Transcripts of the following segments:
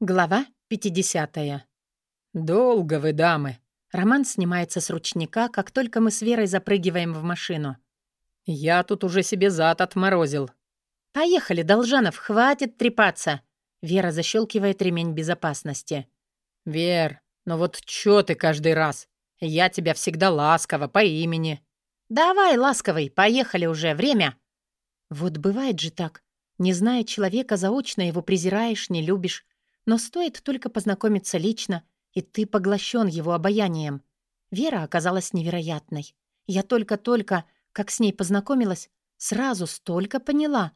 Глава 50. «Долго вы, дамы!» Роман снимается с ручника, как только мы с Верой запрыгиваем в машину. «Я тут уже себе зад отморозил». «Поехали, Должанов, хватит трепаться!» Вера защелкивает ремень безопасности. «Вер, ну вот чё ты каждый раз? Я тебя всегда ласково, по имени». «Давай, ласковый, поехали уже, время!» Вот бывает же так. Не зная человека, заочно его презираешь, не любишь, но стоит только познакомиться лично, и ты поглощен его обаянием. Вера оказалась невероятной. Я только-только, как с ней познакомилась, сразу столько поняла.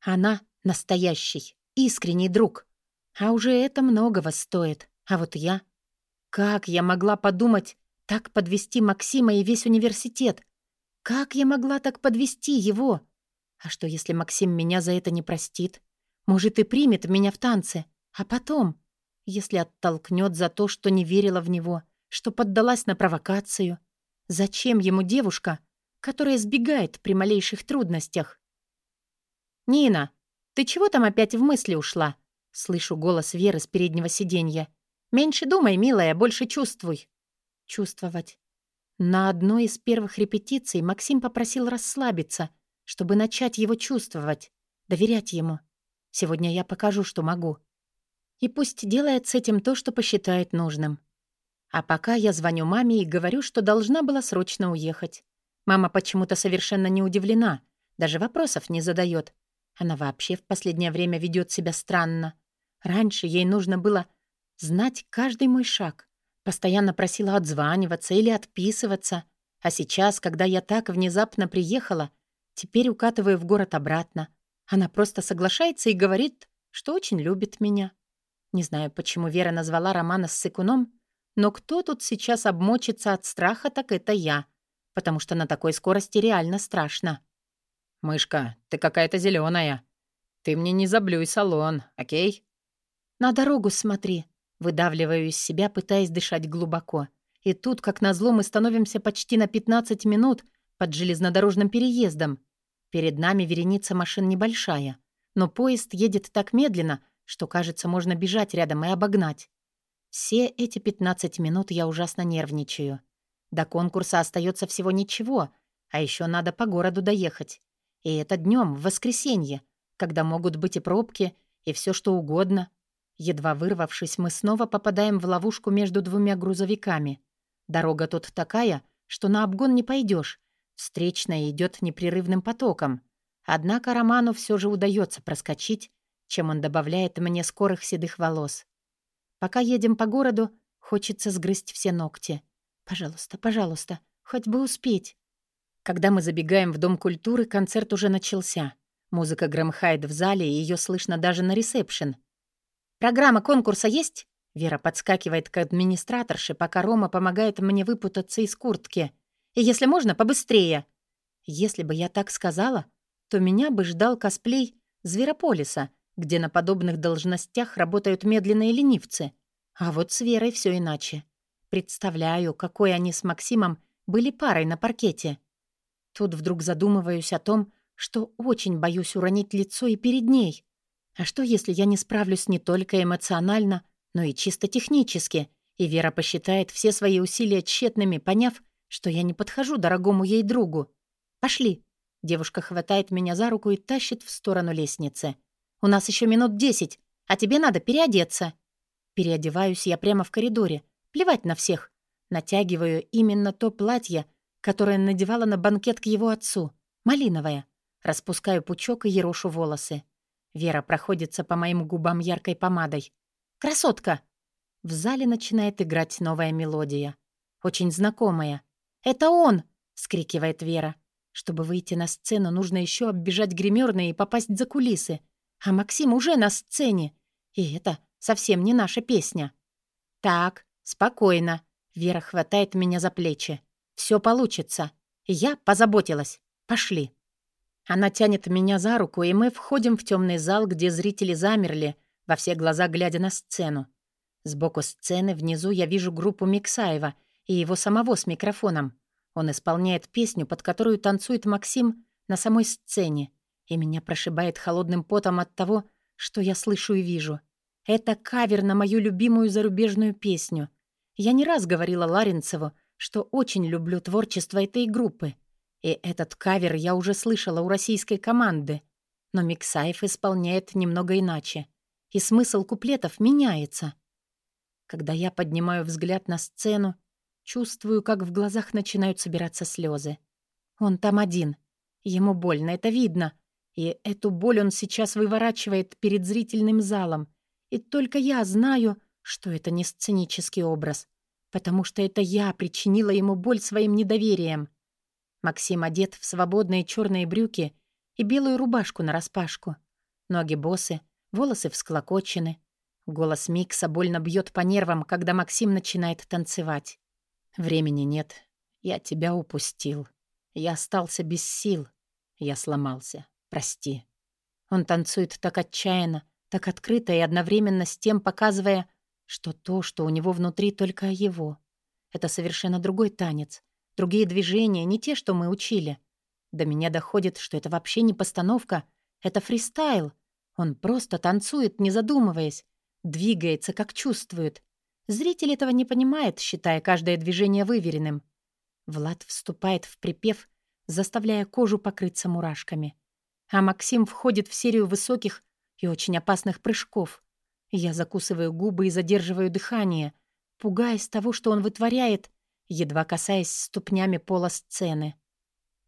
Она настоящий, искренний друг. А уже это многого стоит. А вот я... Как я могла подумать так подвести Максима и весь университет? Как я могла так подвести его? А что, если Максим меня за это не простит? Может, и примет меня в танце? А потом, если оттолкнет за то, что не верила в него, что поддалась на провокацию, зачем ему девушка, которая сбегает при малейших трудностях? «Нина, ты чего там опять в мысли ушла?» Слышу голос Веры с переднего сиденья. «Меньше думай, милая, больше чувствуй». Чувствовать. На одной из первых репетиций Максим попросил расслабиться, чтобы начать его чувствовать, доверять ему. Сегодня я покажу, что могу. И пусть делает с этим то, что посчитает нужным. А пока я звоню маме и говорю, что должна была срочно уехать. Мама почему-то совершенно не удивлена, даже вопросов не задает. Она вообще в последнее время ведет себя странно. Раньше ей нужно было знать каждый мой шаг. Постоянно просила отзваниваться или отписываться. А сейчас, когда я так внезапно приехала, теперь укатываю в город обратно. Она просто соглашается и говорит, что очень любит меня. Не знаю, почему Вера назвала Романа ссыкуном, но кто тут сейчас обмочится от страха, так это я. Потому что на такой скорости реально страшно. «Мышка, ты какая-то зеленая. Ты мне не заблюй салон, окей?» «На дорогу смотри», — выдавливаю из себя, пытаясь дышать глубоко. И тут, как назло, мы становимся почти на 15 минут под железнодорожным переездом. Перед нами вереница машин небольшая, но поезд едет так медленно, что, кажется, можно бежать рядом и обогнать. Все эти 15 минут я ужасно нервничаю. До конкурса остается всего ничего, а еще надо по городу доехать. И это днем, в воскресенье, когда могут быть и пробки, и все что угодно. Едва вырвавшись, мы снова попадаем в ловушку между двумя грузовиками. Дорога тут такая, что на обгон не пойдешь. Встречная идет непрерывным потоком. Однако Роману все же удается проскочить, чем он добавляет мне скорых седых волос. Пока едем по городу, хочется сгрызть все ногти. Пожалуйста, пожалуйста, хоть бы успеть. Когда мы забегаем в Дом культуры, концерт уже начался. Музыка громыхает в зале, и ее слышно даже на ресепшн. «Программа конкурса есть?» Вера подскакивает к администраторше, пока Рома помогает мне выпутаться из куртки. «И если можно, побыстрее!» Если бы я так сказала, то меня бы ждал косплей Зверополиса, где на подобных должностях работают медленные ленивцы. А вот с Верой все иначе. Представляю, какой они с Максимом были парой на паркете. Тут вдруг задумываюсь о том, что очень боюсь уронить лицо и перед ней. А что, если я не справлюсь не только эмоционально, но и чисто технически, и Вера посчитает все свои усилия тщетными, поняв, что я не подхожу дорогому ей другу? «Пошли!» Девушка хватает меня за руку и тащит в сторону лестницы. У нас еще минут десять, а тебе надо переодеться». Переодеваюсь я прямо в коридоре. Плевать на всех. Натягиваю именно то платье, которое надевала на банкет к его отцу. Малиновое. Распускаю пучок и ерошу волосы. Вера проходится по моим губам яркой помадой. «Красотка!» В зале начинает играть новая мелодия. Очень знакомая. «Это он!» — скрикивает Вера. Чтобы выйти на сцену, нужно еще оббежать гримерные и попасть за кулисы — а Максим уже на сцене. И это совсем не наша песня. Так, спокойно. Вера хватает меня за плечи. Все получится. Я позаботилась. Пошли. Она тянет меня за руку, и мы входим в темный зал, где зрители замерли, во все глаза глядя на сцену. Сбоку сцены внизу я вижу группу Миксаева и его самого с микрофоном. Он исполняет песню, под которую танцует Максим на самой сцене и меня прошибает холодным потом от того, что я слышу и вижу. Это кавер на мою любимую зарубежную песню. Я не раз говорила Ларинцеву, что очень люблю творчество этой группы. И этот кавер я уже слышала у российской команды. Но Миксаев исполняет немного иначе. И смысл куплетов меняется. Когда я поднимаю взгляд на сцену, чувствую, как в глазах начинают собираться слезы. Он там один. Ему больно, это видно. И эту боль он сейчас выворачивает перед зрительным залом. И только я знаю, что это не сценический образ, потому что это я причинила ему боль своим недоверием. Максим одет в свободные черные брюки и белую рубашку нараспашку. Ноги босы, волосы всклокочены. Голос Микса больно бьет по нервам, когда Максим начинает танцевать. «Времени нет. Я тебя упустил. Я остался без сил. Я сломался. Прости». Он танцует так отчаянно, так открыто и одновременно с тем показывая, что то, что у него внутри, только его. Это совершенно другой танец, другие движения, не те, что мы учили. До меня доходит, что это вообще не постановка, это фристайл. Он просто танцует, не задумываясь, двигается, как чувствует. Зритель этого не понимает, считая каждое движение выверенным. Влад вступает в припев, заставляя кожу покрыться мурашками. А Максим входит в серию высоких и очень опасных прыжков. Я закусываю губы и задерживаю дыхание, пугаясь того, что он вытворяет, едва касаясь ступнями пола сцены.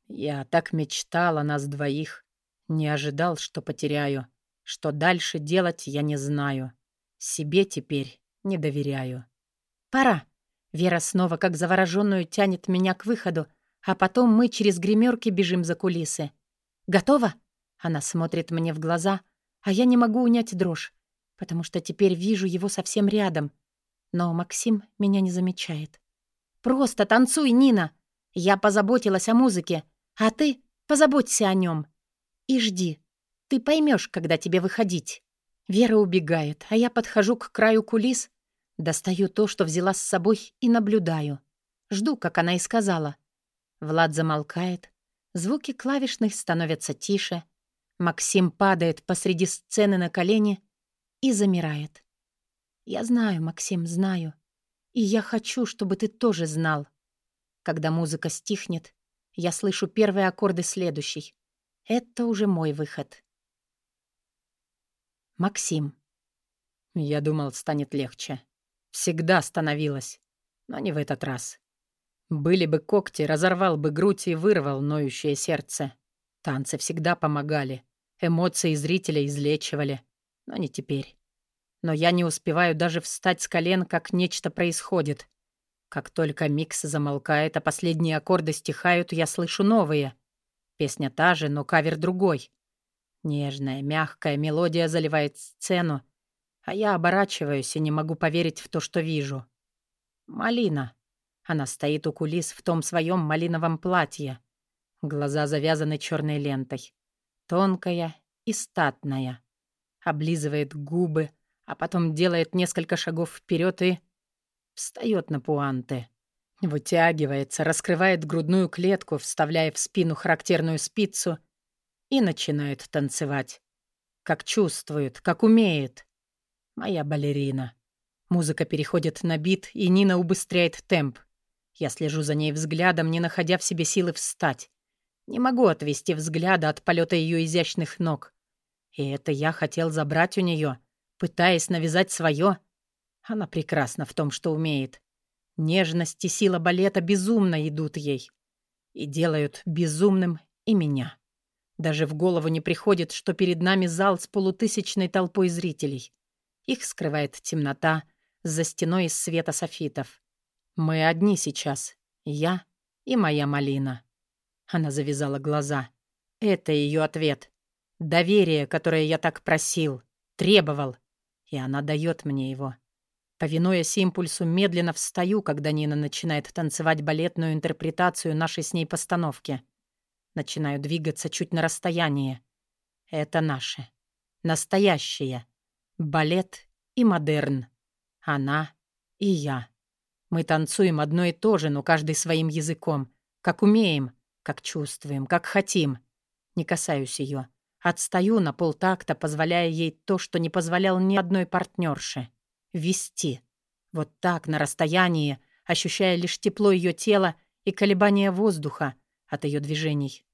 Я так мечтал о нас двоих. Не ожидал, что потеряю. Что дальше делать, я не знаю. Себе теперь не доверяю. Пора. Вера снова, как завороженную, тянет меня к выходу, а потом мы через гримерки бежим за кулисы. «Готово?» Она смотрит мне в глаза, а я не могу унять дрожь, потому что теперь вижу его совсем рядом. Но Максим меня не замечает. «Просто танцуй, Нина! Я позаботилась о музыке, а ты позаботься о нем. И жди. Ты поймешь, когда тебе выходить». Вера убегает, а я подхожу к краю кулис, достаю то, что взяла с собой, и наблюдаю. Жду, как она и сказала. Влад замолкает, звуки клавишных становятся тише, Максим падает посреди сцены на колени и замирает. Я знаю, Максим, знаю. И я хочу, чтобы ты тоже знал. Когда музыка стихнет, я слышу первые аккорды следующей. Это уже мой выход. Максим. Я думал, станет легче. Всегда становилось. Но не в этот раз. Были бы когти, разорвал бы грудь и вырвал ноющее сердце. Танцы всегда помогали. Эмоции зрителя излечивали. Но не теперь. Но я не успеваю даже встать с колен, как нечто происходит. Как только микс замолкает, а последние аккорды стихают, я слышу новые. Песня та же, но кавер другой. Нежная, мягкая мелодия заливает сцену, а я оборачиваюсь и не могу поверить в то, что вижу. Малина. Она стоит у кулис в том своем малиновом платье. Глаза завязаны черной лентой. Тонкая и статная. Облизывает губы, а потом делает несколько шагов вперед и... Встает на пуанты. Вытягивается, раскрывает грудную клетку, вставляя в спину характерную спицу и начинает танцевать. Как чувствует, как умеет. Моя балерина. Музыка переходит на бит, и Нина убыстряет темп. Я слежу за ней взглядом, не находя в себе силы встать. Не могу отвести взгляда от полета ее изящных ног. И это я хотел забрать у нее, пытаясь навязать свое. Она прекрасна в том, что умеет. Нежность и сила балета безумно идут ей. И делают безумным и меня. Даже в голову не приходит, что перед нами зал с полутысячной толпой зрителей. Их скрывает темнота за стеной из света софитов. Мы одни сейчас. Я и моя малина. Она завязала глаза. Это ее ответ. Доверие, которое я так просил, требовал. И она дает мне его. Повинуясь импульсу, медленно встаю, когда Нина начинает танцевать балетную интерпретацию нашей с ней постановки. Начинаю двигаться чуть на расстоянии. Это наше. Настоящее. Балет и модерн. Она и я. Мы танцуем одно и то же, но каждый своим языком. Как умеем, как чувствуем, как хотим. Не касаюсь ее. Отстаю на полтакта, позволяя ей то, что не позволял ни одной партнерше. Вести. Вот так, на расстоянии, ощущая лишь тепло ее тела и колебания воздуха от ее движений.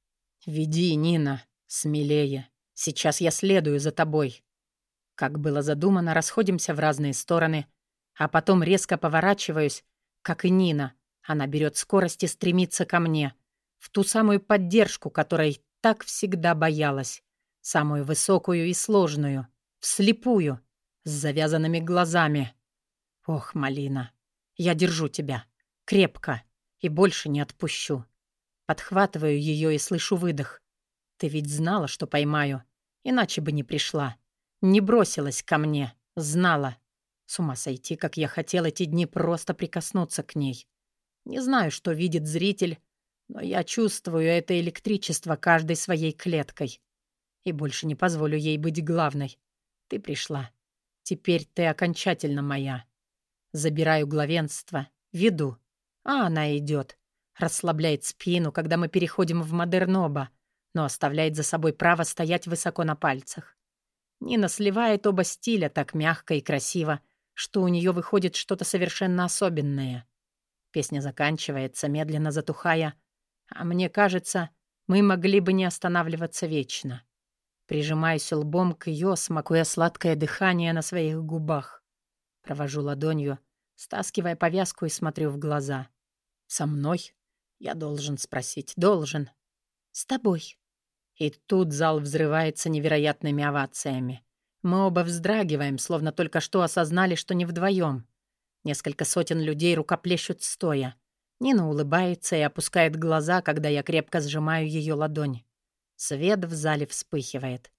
«Веди, Нина, смелее. Сейчас я следую за тобой». Как было задумано, расходимся в разные стороны, а потом резко поворачиваюсь, как и Нина. Она берет скорость и стремится ко мне, в ту самую поддержку, которой так всегда боялась, самую высокую и сложную, вслепую, с завязанными глазами. Ох, Малина, я держу тебя, крепко, и больше не отпущу. Подхватываю ее и слышу выдох. Ты ведь знала, что поймаю, иначе бы не пришла. Не бросилась ко мне, знала. С ума сойти, как я хотел эти дни просто прикоснуться к ней. Не знаю, что видит зритель, но я чувствую это электричество каждой своей клеткой. И больше не позволю ей быть главной. Ты пришла. Теперь ты окончательно моя. Забираю главенство, веду. А она идет. Расслабляет спину, когда мы переходим в модерноба, но оставляет за собой право стоять высоко на пальцах. Нина сливает оба стиля так мягко и красиво, что у нее выходит что-то совершенно особенное. Песня заканчивается, медленно затухая, а мне кажется, мы могли бы не останавливаться вечно. Прижимаюсь лбом к ее, смакуя сладкое дыхание на своих губах. Провожу ладонью, стаскивая повязку и смотрю в глаза. «Со мной?» Я должен спросить. Должен. «С тобой». И тут зал взрывается невероятными овациями. Мы оба вздрагиваем, словно только что осознали, что не вдвоем. Несколько сотен людей рукоплещут стоя. Нина улыбается и опускает глаза, когда я крепко сжимаю ее ладонь. Свет в зале вспыхивает.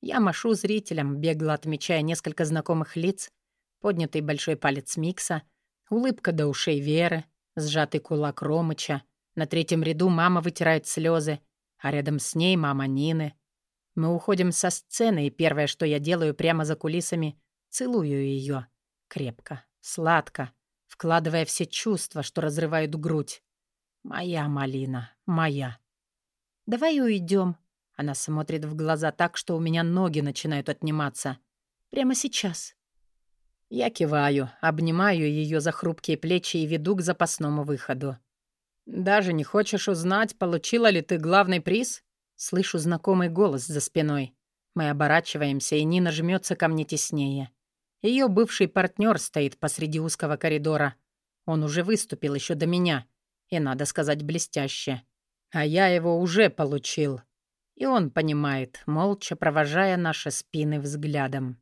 Я машу зрителям, бегло отмечая несколько знакомых лиц, поднятый большой палец Микса, улыбка до ушей Веры, сжатый кулак Ромыча. На третьем ряду мама вытирает слезы, а рядом с ней мама Нины. Мы уходим со сцены, и первое, что я делаю прямо за кулисами, целую ее. Крепко, сладко, вкладывая все чувства, что разрывают грудь. Моя малина, моя. «Давай уйдем. Она смотрит в глаза так, что у меня ноги начинают отниматься. «Прямо сейчас». Я киваю, обнимаю ее за хрупкие плечи и веду к запасному выходу. «Даже не хочешь узнать, получила ли ты главный приз?» Слышу знакомый голос за спиной. Мы оборачиваемся, и Нина жмется ко мне теснее. Ее бывший партнер стоит посреди узкого коридора. Он уже выступил еще до меня. И, надо сказать, блестяще. А я его уже получил. И он понимает, молча провожая наши спины взглядом.